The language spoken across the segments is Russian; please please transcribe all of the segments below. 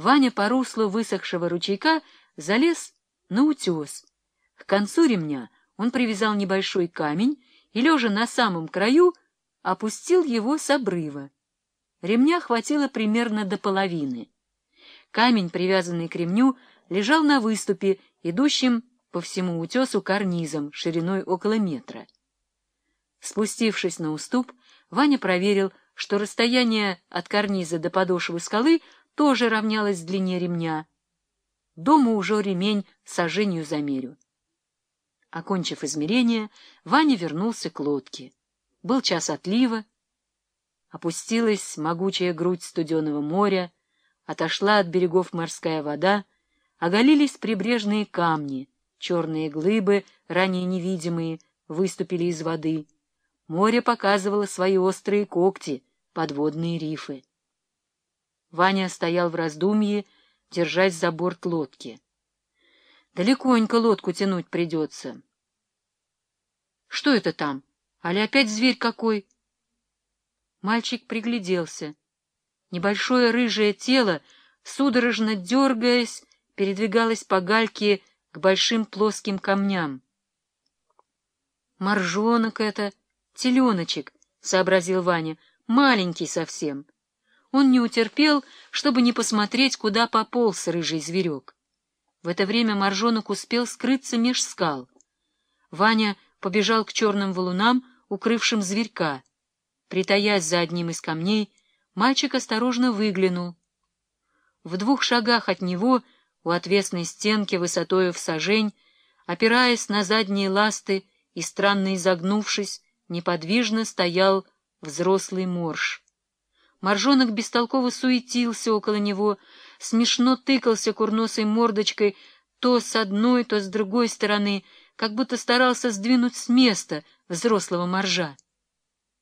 Ваня по руслу высохшего ручейка залез на утес. К концу ремня он привязал небольшой камень и, лежа на самом краю, опустил его с обрыва. Ремня хватило примерно до половины. Камень, привязанный к ремню, лежал на выступе, идущем по всему утесу карнизом шириной около метра. Спустившись на уступ, Ваня проверил, что расстояние от карниза до подошвы скалы тоже равнялось длине ремня. Дома уже ремень сожжению замерю. Окончив измерение, Ваня вернулся к лодке. Был час отлива, опустилась могучая грудь студеного моря, отошла от берегов морская вода, оголились прибрежные камни, черные глыбы, ранее невидимые, выступили из воды. Море показывало свои острые когти, подводные рифы. Ваня стоял в раздумье, держась за борт лодки. Далеконько лодку тянуть придется. Что это там? Али опять зверь какой? Мальчик пригляделся. Небольшое рыжее тело, судорожно дергаясь, передвигалось по гальке к большим плоским камням. «Моржонок это, теленочек», — сообразил Ваня, — «маленький совсем». Он не утерпел, чтобы не посмотреть, куда пополз рыжий зверек. В это время моржонок успел скрыться меж скал. Ваня побежал к черным валунам, укрывшим зверька. Притаясь за одним из камней, мальчик осторожно выглянул. В двух шагах от него, у отвесной стенки высотою в сажень, опираясь на задние ласты и странно изогнувшись, неподвижно стоял взрослый морж. Моржонок бестолково суетился около него, смешно тыкался курносой мордочкой то с одной, то с другой стороны, как будто старался сдвинуть с места взрослого моржа.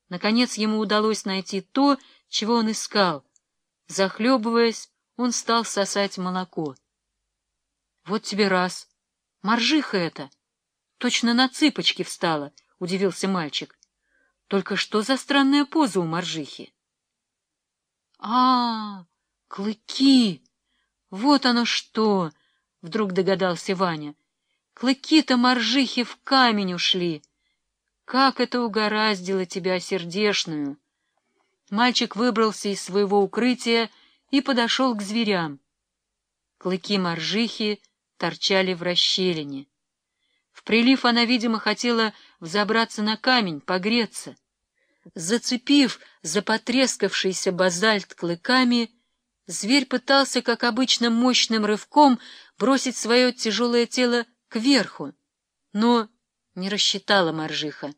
Наконец ему удалось найти то, чего он искал. Захлебываясь, он стал сосать молоко. — Вот тебе раз. Моржиха это. Точно на цыпочки встала, — удивился мальчик. — Только что за странная поза у моржихи? — А, клыки! Вот оно что! — вдруг догадался Ваня. — Клыки-то моржихи в камень ушли. Как это угораздило тебя, сердешную! Мальчик выбрался из своего укрытия и подошел к зверям. Клыки моржихи торчали в расщелине. В прилив она, видимо, хотела взобраться на камень, погреться. Зацепив за потрескавшийся базальт клыками, зверь пытался, как обычно, мощным рывком бросить свое тяжелое тело кверху, но не рассчитала моржиха,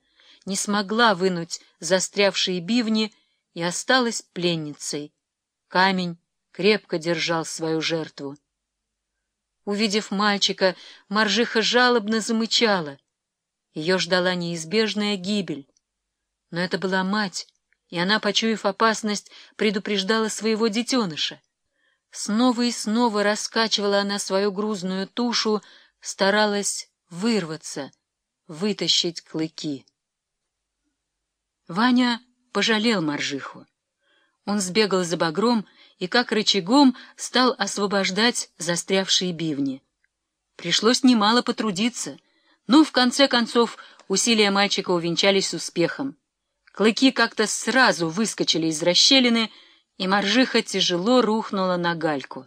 не смогла вынуть застрявшие бивни и осталась пленницей. Камень крепко держал свою жертву. Увидев мальчика, моржиха жалобно замычала. Ее ждала неизбежная гибель. Но это была мать, и она, почуяв опасность, предупреждала своего детеныша. Снова и снова раскачивала она свою грузную тушу, старалась вырваться, вытащить клыки. Ваня пожалел моржиху. Он сбегал за багром и, как рычагом, стал освобождать застрявшие бивни. Пришлось немало потрудиться, но, в конце концов, усилия мальчика увенчались успехом. Клыки как-то сразу выскочили из расщелины, и моржиха тяжело рухнула на гальку.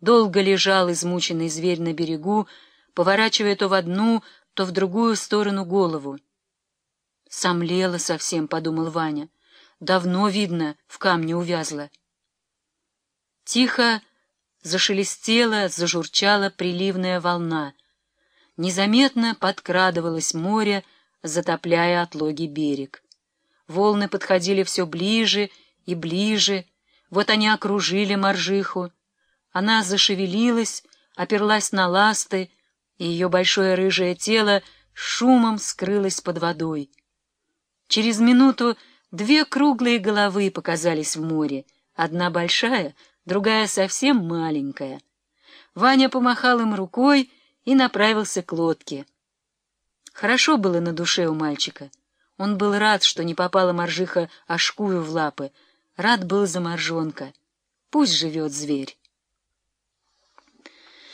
Долго лежал измученный зверь на берегу, поворачивая то в одну, то в другую сторону голову. «Сомлела совсем», — подумал Ваня. «Давно, видно, в камне увязла». Тихо зашелестела, зажурчала приливная волна. Незаметно подкрадывалось море, затопляя отлоги берег. Волны подходили все ближе и ближе, вот они окружили моржиху. Она зашевелилась, оперлась на ласты, и ее большое рыжее тело шумом скрылось под водой. Через минуту две круглые головы показались в море, одна большая, другая совсем маленькая. Ваня помахал им рукой и направился к лодке. Хорошо было на душе у мальчика. Он был рад, что не попала моржиха Ашкую в лапы, рад был за моржонка. Пусть живет зверь.